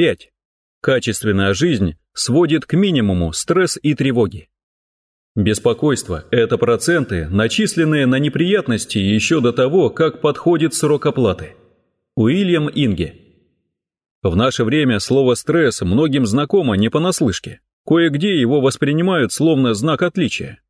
5. Качественная жизнь сводит к минимуму стресс и тревоги. Беспокойство – это проценты, начисленные на неприятности еще до того, как подходит срок оплаты. Уильям Инге. В наше время слово «стресс» многим знакомо не понаслышке. Кое-где его воспринимают словно знак отличия.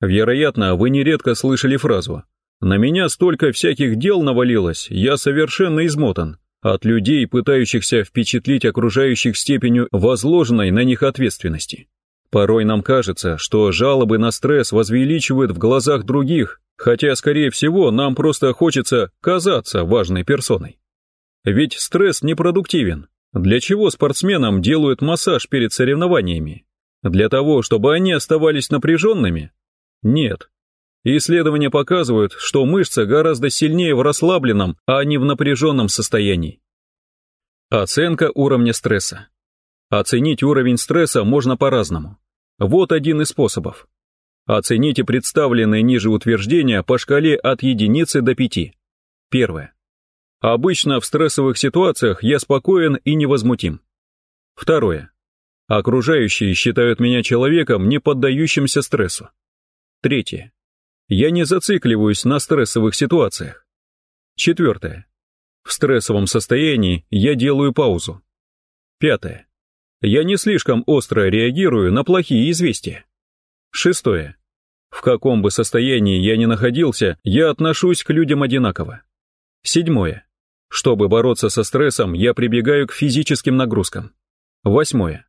Вероятно, вы нередко слышали фразу «На меня столько всяких дел навалилось, я совершенно измотан» от людей, пытающихся впечатлить окружающих степенью возложенной на них ответственности. Порой нам кажется, что жалобы на стресс возвеличивают в глазах других, хотя, скорее всего, нам просто хочется казаться важной персоной. Ведь стресс непродуктивен. Для чего спортсменам делают массаж перед соревнованиями? Для того, чтобы они оставались напряженными? Нет. Исследования показывают, что мышца гораздо сильнее в расслабленном, а не в напряженном состоянии. Оценка уровня стресса. Оценить уровень стресса можно по-разному. Вот один из способов. Оцените представленные ниже утверждения по шкале от единицы до пяти. Первое. Обычно в стрессовых ситуациях я спокоен и невозмутим. Второе. Окружающие считают меня человеком, не поддающимся стрессу. Третье. Я не зацикливаюсь на стрессовых ситуациях. Четвертое. В стрессовом состоянии я делаю паузу. Пятое. Я не слишком остро реагирую на плохие известия. Шестое. В каком бы состоянии я ни находился, я отношусь к людям одинаково. Седьмое. Чтобы бороться со стрессом, я прибегаю к физическим нагрузкам. Восьмое.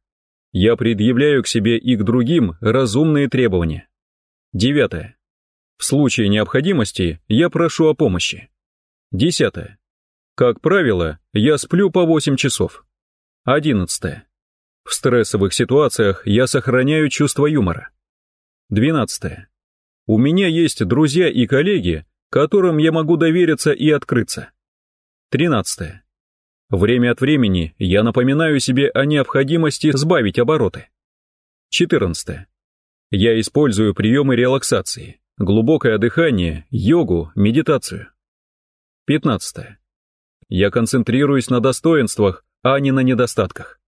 Я предъявляю к себе и к другим разумные требования. Девятое. В случае необходимости я прошу о помощи. Десятое. Как правило, я сплю по 8 часов. Одиннадцатое. В стрессовых ситуациях я сохраняю чувство юмора. 12. У меня есть друзья и коллеги, которым я могу довериться и открыться. 13. Время от времени я напоминаю себе о необходимости сбавить обороты. 14. Я использую приемы релаксации, глубокое дыхание, йогу, медитацию. 15. Я концентрируюсь на достоинствах, а не на недостатках.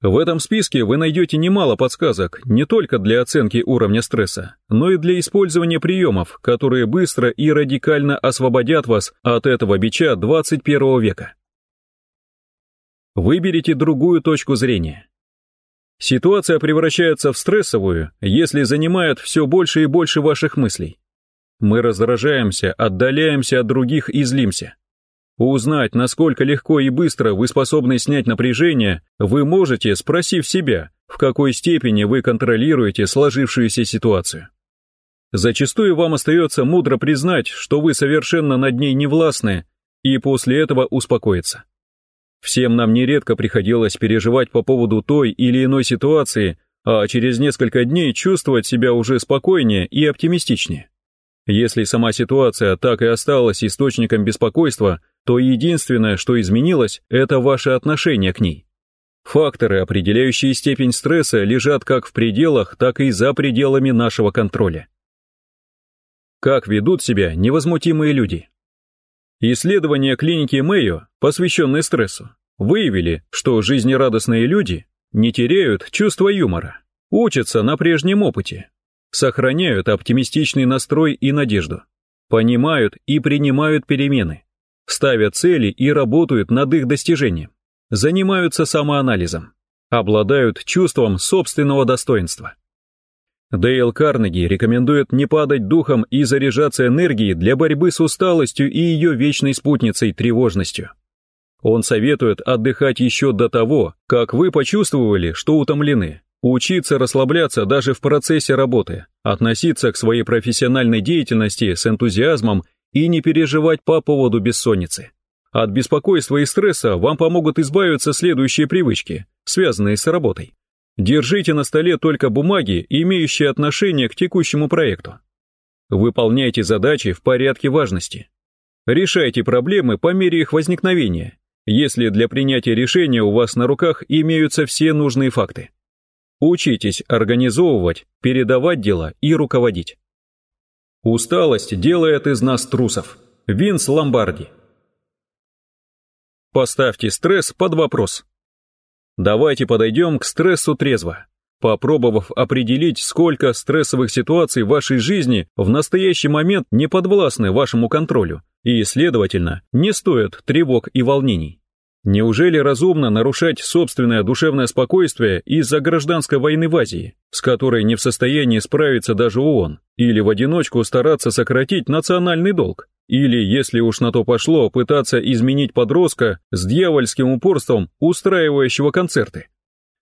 В этом списке вы найдете немало подсказок не только для оценки уровня стресса, но и для использования приемов, которые быстро и радикально освободят вас от этого бича 21 века. Выберите другую точку зрения. Ситуация превращается в стрессовую, если занимает все больше и больше ваших мыслей. Мы раздражаемся, отдаляемся от других и злимся. Узнать, насколько легко и быстро вы способны снять напряжение, вы можете, спросив себя, в какой степени вы контролируете сложившуюся ситуацию. Зачастую вам остается мудро признать, что вы совершенно над ней не властны, и после этого успокоиться. Всем нам нередко приходилось переживать по поводу той или иной ситуации, а через несколько дней чувствовать себя уже спокойнее и оптимистичнее. Если сама ситуация так и осталась источником беспокойства – то единственное, что изменилось, это ваше отношение к ней. Факторы, определяющие степень стресса, лежат как в пределах, так и за пределами нашего контроля. Как ведут себя невозмутимые люди? Исследования клиники Мэйо, посвященные стрессу, выявили, что жизнерадостные люди не теряют чувство юмора, учатся на прежнем опыте, сохраняют оптимистичный настрой и надежду, понимают и принимают перемены, ставят цели и работают над их достижением, занимаются самоанализом, обладают чувством собственного достоинства. Дейл Карнеги рекомендует не падать духом и заряжаться энергией для борьбы с усталостью и ее вечной спутницей тревожностью. Он советует отдыхать еще до того, как вы почувствовали, что утомлены, учиться расслабляться даже в процессе работы, относиться к своей профессиональной деятельности с энтузиазмом и не переживать по поводу бессонницы. От беспокойства и стресса вам помогут избавиться следующие привычки, связанные с работой. Держите на столе только бумаги, имеющие отношение к текущему проекту. Выполняйте задачи в порядке важности. Решайте проблемы по мере их возникновения, если для принятия решения у вас на руках имеются все нужные факты. Учитесь организовывать, передавать дела и руководить. Усталость делает из нас трусов. Винс Ломбарди. Поставьте стресс под вопрос. Давайте подойдем к стрессу трезво, попробовав определить, сколько стрессовых ситуаций в вашей жизни в настоящий момент не подвластны вашему контролю и, следовательно, не стоят тревог и волнений. Неужели разумно нарушать собственное душевное спокойствие из-за гражданской войны в Азии, с которой не в состоянии справиться даже ООН, или в одиночку стараться сократить национальный долг, или, если уж на то пошло, пытаться изменить подростка с дьявольским упорством, устраивающего концерты?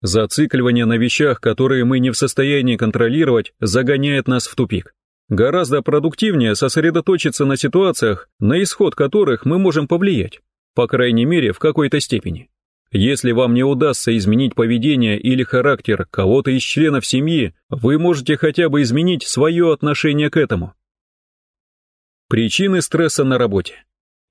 Зацикливание на вещах, которые мы не в состоянии контролировать, загоняет нас в тупик. Гораздо продуктивнее сосредоточиться на ситуациях, на исход которых мы можем повлиять, по крайней мере, в какой-то степени. Если вам не удастся изменить поведение или характер кого-то из членов семьи, вы можете хотя бы изменить свое отношение к этому. Причины стресса на работе.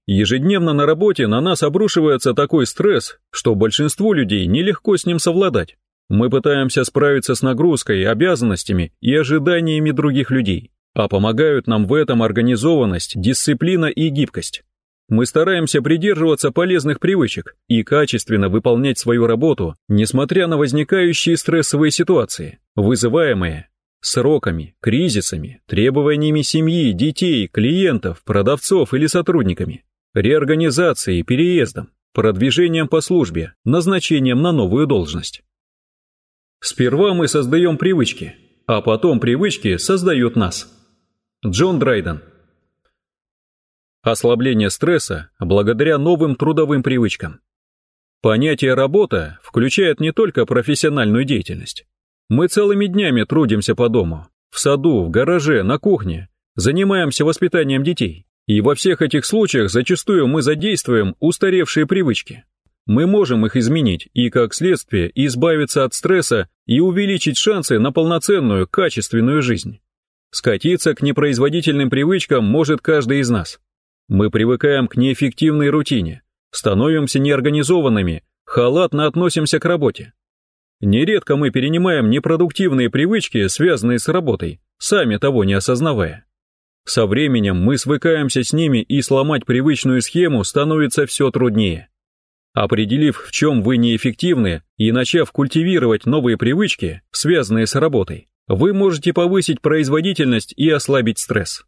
Ежедневно на работе на нас обрушивается такой стресс, что большинству людей нелегко с ним совладать. Мы пытаемся справиться с нагрузкой, обязанностями и ожиданиями других людей, а помогают нам в этом организованность, дисциплина и гибкость. Мы стараемся придерживаться полезных привычек и качественно выполнять свою работу, несмотря на возникающие стрессовые ситуации, вызываемые сроками, кризисами, требованиями семьи, детей, клиентов, продавцов или сотрудниками, реорганизацией, переездом, продвижением по службе, назначением на новую должность. Сперва мы создаем привычки, а потом привычки создают нас. Джон Драйден Ослабление стресса благодаря новым трудовым привычкам. Понятие «работа» включает не только профессиональную деятельность. Мы целыми днями трудимся по дому, в саду, в гараже, на кухне, занимаемся воспитанием детей. И во всех этих случаях зачастую мы задействуем устаревшие привычки. Мы можем их изменить и, как следствие, избавиться от стресса и увеличить шансы на полноценную, качественную жизнь. Скатиться к непроизводительным привычкам может каждый из нас. Мы привыкаем к неэффективной рутине, становимся неорганизованными, халатно относимся к работе. Нередко мы перенимаем непродуктивные привычки, связанные с работой, сами того не осознавая. Со временем мы свыкаемся с ними и сломать привычную схему становится все труднее. Определив, в чем вы неэффективны, и начав культивировать новые привычки, связанные с работой, вы можете повысить производительность и ослабить стресс.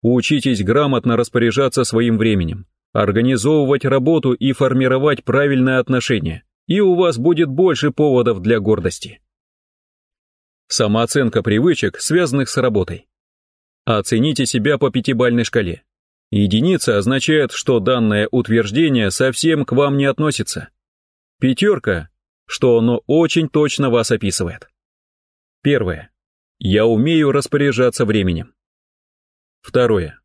Учитесь грамотно распоряжаться своим временем, организовывать работу и формировать правильное отношение, и у вас будет больше поводов для гордости. Самооценка привычек, связанных с работой. Оцените себя по пятибалльной шкале. Единица означает, что данное утверждение совсем к вам не относится. Пятерка, что оно очень точно вас описывает. Первое. Я умею распоряжаться временем. Второе.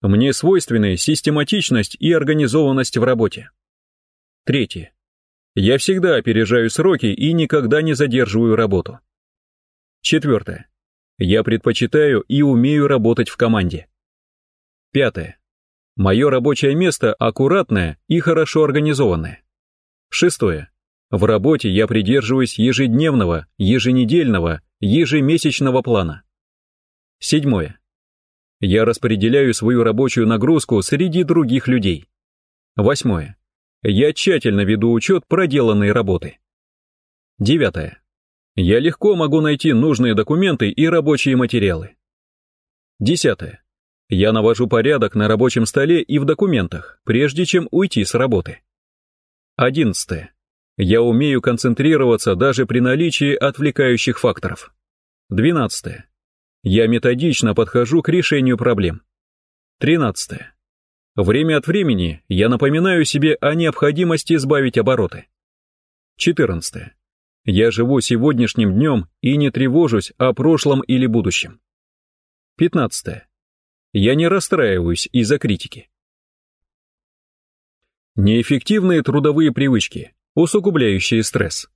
Мне свойственны систематичность и организованность в работе. Третье. Я всегда опережаю сроки и никогда не задерживаю работу. Четвертое. Я предпочитаю и умею работать в команде. Пятое. Мое рабочее место аккуратное и хорошо организованное. Шестое. В работе я придерживаюсь ежедневного, еженедельного, ежемесячного плана. Седьмое. Я распределяю свою рабочую нагрузку среди других людей. Восьмое. Я тщательно веду учет проделанной работы. Девятое. Я легко могу найти нужные документы и рабочие материалы. Десятое. Я навожу порядок на рабочем столе и в документах, прежде чем уйти с работы. Одиннадцатое. Я умею концентрироваться даже при наличии отвлекающих факторов. Двенадцатое. Я методично подхожу к решению проблем. 13. Время от времени я напоминаю себе о необходимости избавить обороты. 14. Я живу сегодняшним днем и не тревожусь о прошлом или будущем. 15. Я не расстраиваюсь из-за критики. Неэффективные трудовые привычки, усугубляющие стресс.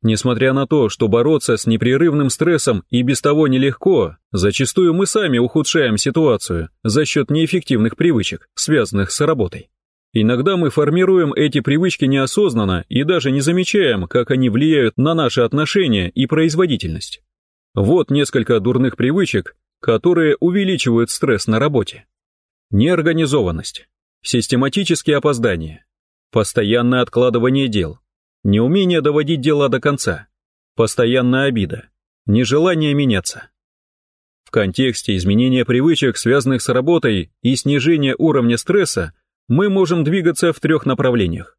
Несмотря на то, что бороться с непрерывным стрессом и без того нелегко, зачастую мы сами ухудшаем ситуацию за счет неэффективных привычек, связанных с работой. Иногда мы формируем эти привычки неосознанно и даже не замечаем, как они влияют на наши отношения и производительность. Вот несколько дурных привычек, которые увеличивают стресс на работе. Неорганизованность, систематические опоздания, постоянное откладывание дел, неумение доводить дела до конца, постоянная обида, нежелание меняться. В контексте изменения привычек, связанных с работой, и снижения уровня стресса, мы можем двигаться в трех направлениях.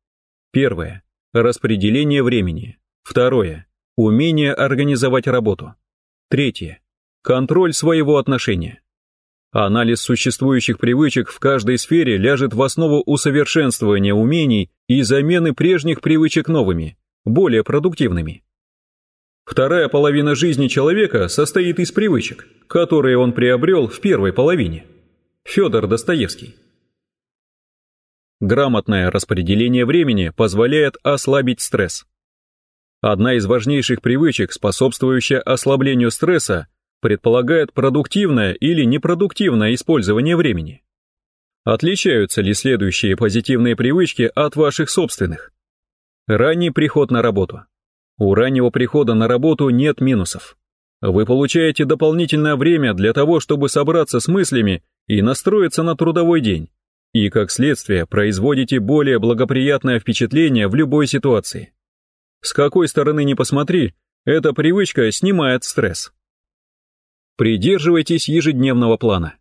Первое – распределение времени. Второе – умение организовать работу. Третье – контроль своего отношения. Анализ существующих привычек в каждой сфере ляжет в основу усовершенствования умений и замены прежних привычек новыми, более продуктивными. Вторая половина жизни человека состоит из привычек, которые он приобрел в первой половине. Федор Достоевский. Грамотное распределение времени позволяет ослабить стресс. Одна из важнейших привычек, способствующая ослаблению стресса, предполагает продуктивное или непродуктивное использование времени. Отличаются ли следующие позитивные привычки от ваших собственных? Ранний приход на работу. У раннего прихода на работу нет минусов. Вы получаете дополнительное время для того, чтобы собраться с мыслями и настроиться на трудовой день, и, как следствие, производите более благоприятное впечатление в любой ситуации. С какой стороны ни посмотри, эта привычка снимает стресс. Придерживайтесь ежедневного плана.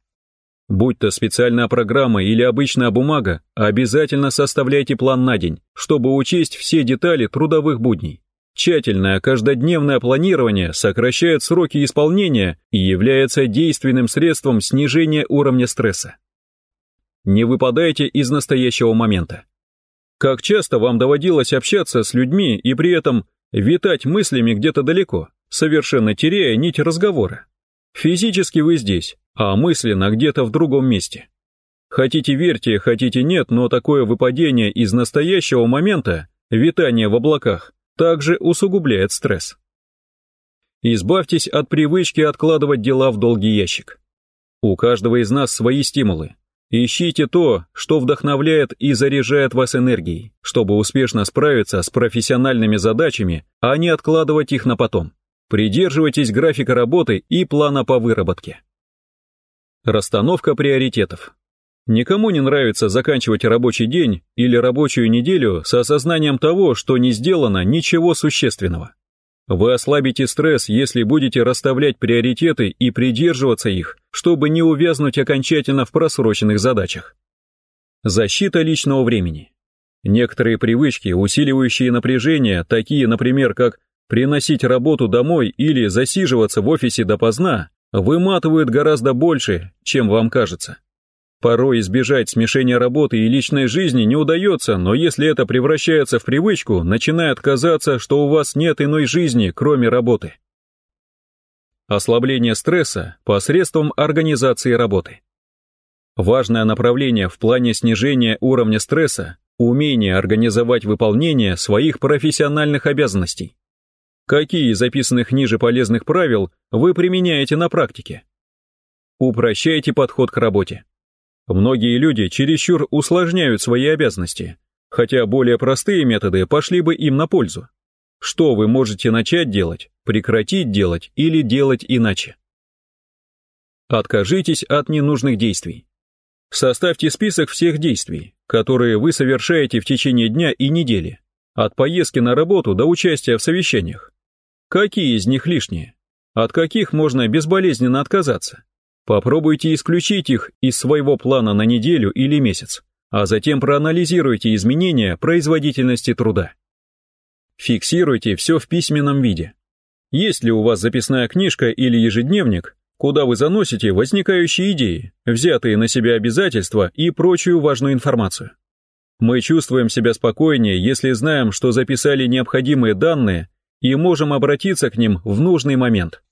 Будь то специальная программа или обычная бумага, обязательно составляйте план на день, чтобы учесть все детали трудовых будней. Тщательное каждодневное планирование сокращает сроки исполнения и является действенным средством снижения уровня стресса. Не выпадайте из настоящего момента. Как часто вам доводилось общаться с людьми и при этом витать мыслями где-то далеко, совершенно теряя нить разговора? Физически вы здесь, а мысленно где-то в другом месте. Хотите верьте, хотите нет, но такое выпадение из настоящего момента, витание в облаках, также усугубляет стресс. Избавьтесь от привычки откладывать дела в долгий ящик. У каждого из нас свои стимулы. Ищите то, что вдохновляет и заряжает вас энергией, чтобы успешно справиться с профессиональными задачами, а не откладывать их на потом. Придерживайтесь графика работы и плана по выработке. Расстановка приоритетов. Никому не нравится заканчивать рабочий день или рабочую неделю с осознанием того, что не сделано ничего существенного. Вы ослабите стресс, если будете расставлять приоритеты и придерживаться их, чтобы не увязнуть окончательно в просроченных задачах. Защита личного времени. Некоторые привычки, усиливающие напряжение, такие, например, как приносить работу домой или засиживаться в офисе допоздна, выматывают гораздо больше, чем вам кажется. Порой избежать смешения работы и личной жизни не удается, но если это превращается в привычку, начинает казаться, что у вас нет иной жизни, кроме работы. Ослабление стресса посредством организации работы. Важное направление в плане снижения уровня стресса – умение организовать выполнение своих профессиональных обязанностей. Какие записанных ниже полезных правил вы применяете на практике? Упрощайте подход к работе. Многие люди чересчур усложняют свои обязанности, хотя более простые методы пошли бы им на пользу. Что вы можете начать делать, прекратить делать или делать иначе? Откажитесь от ненужных действий. Составьте список всех действий, которые вы совершаете в течение дня и недели, от поездки на работу до участия в совещаниях. Какие из них лишние? От каких можно безболезненно отказаться? Попробуйте исключить их из своего плана на неделю или месяц, а затем проанализируйте изменения производительности труда. Фиксируйте все в письменном виде. Есть ли у вас записная книжка или ежедневник, куда вы заносите возникающие идеи, взятые на себя обязательства и прочую важную информацию? Мы чувствуем себя спокойнее, если знаем, что записали необходимые данные и можем обратиться к ним в нужный момент.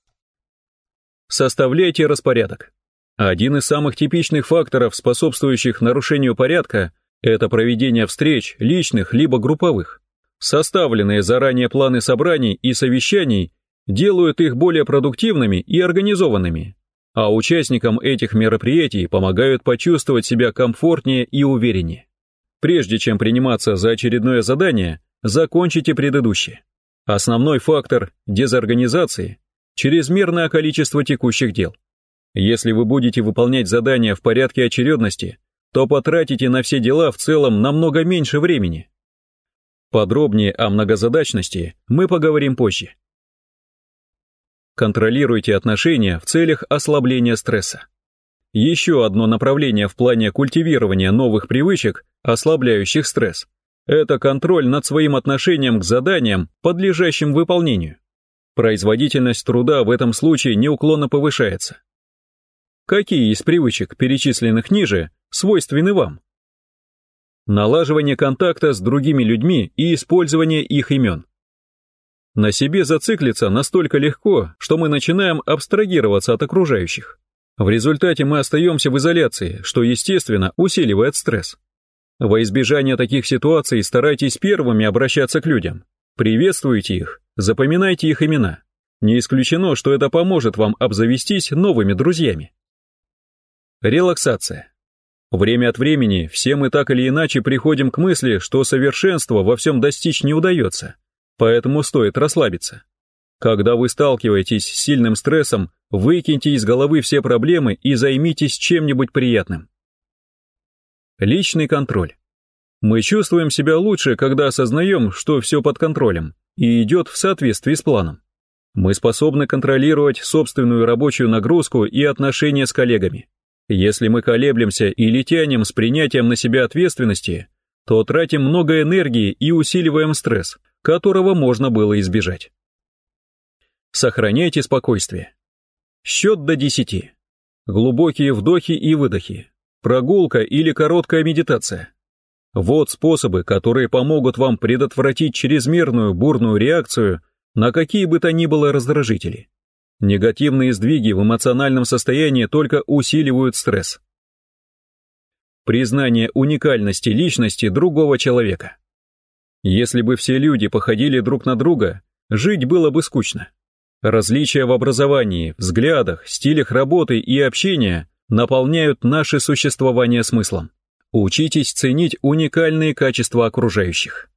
Составляйте распорядок. Один из самых типичных факторов, способствующих нарушению порядка, это проведение встреч, личных либо групповых. Составленные заранее планы собраний и совещаний делают их более продуктивными и организованными, а участникам этих мероприятий помогают почувствовать себя комфортнее и увереннее. Прежде чем приниматься за очередное задание, закончите предыдущее. Основной фактор дезорганизации чрезмерное количество текущих дел. Если вы будете выполнять задания в порядке очередности, то потратите на все дела в целом намного меньше времени. Подробнее о многозадачности мы поговорим позже. Контролируйте отношения в целях ослабления стресса. Еще одно направление в плане культивирования новых привычек, ослабляющих стресс, это контроль над своим отношением к заданиям, подлежащим выполнению. Производительность труда в этом случае неуклонно повышается. Какие из привычек, перечисленных ниже, свойственны вам? Налаживание контакта с другими людьми и использование их имен. На себе зациклиться настолько легко, что мы начинаем абстрагироваться от окружающих. В результате мы остаемся в изоляции, что, естественно, усиливает стресс. Во избежание таких ситуаций старайтесь первыми обращаться к людям. Приветствуйте их, запоминайте их имена. Не исключено, что это поможет вам обзавестись новыми друзьями. Релаксация. Время от времени все мы так или иначе приходим к мысли, что совершенства во всем достичь не удается, поэтому стоит расслабиться. Когда вы сталкиваетесь с сильным стрессом, выкиньте из головы все проблемы и займитесь чем-нибудь приятным. Личный контроль. Мы чувствуем себя лучше, когда осознаем, что все под контролем и идет в соответствии с планом. Мы способны контролировать собственную рабочую нагрузку и отношения с коллегами. Если мы колеблемся или тянем с принятием на себя ответственности, то тратим много энергии и усиливаем стресс, которого можно было избежать. Сохраняйте спокойствие. Счет до 10. Глубокие вдохи и выдохи. Прогулка или короткая медитация. Вот способы, которые помогут вам предотвратить чрезмерную бурную реакцию на какие бы то ни было раздражители. Негативные сдвиги в эмоциональном состоянии только усиливают стресс. Признание уникальности личности другого человека. Если бы все люди походили друг на друга, жить было бы скучно. Различия в образовании, взглядах, стилях работы и общения наполняют наше существование смыслом. Учитесь ценить уникальные качества окружающих.